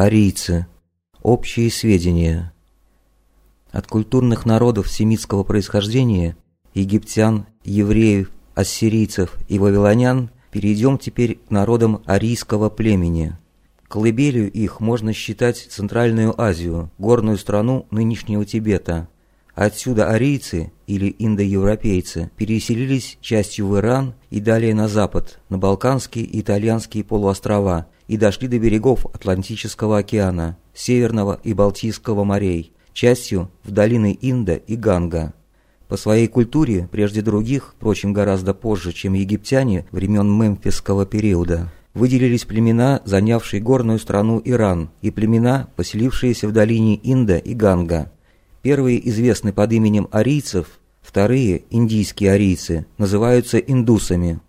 Арийцы. Общие сведения. От культурных народов семитского происхождения, египтян, евреев, ассирийцев и вавилонян, перейдем теперь к народам арийского племени. Колыбелью их можно считать Центральную Азию, горную страну нынешнего Тибета. Отсюда арийцы, или индоевропейцы, переселились частью в Иран и далее на запад, на Балканские и Итальянские полуострова, и дошли до берегов Атлантического океана, Северного и Балтийского морей, частью в долины Инда и Ганга. По своей культуре, прежде других, впрочем, гораздо позже, чем египтяне времен мемфисского периода, выделились племена, занявшие горную страну Иран, и племена, поселившиеся в долине Инда и Ганга. Первые известны под именем арийцев, вторые, индийские арийцы, называются индусами.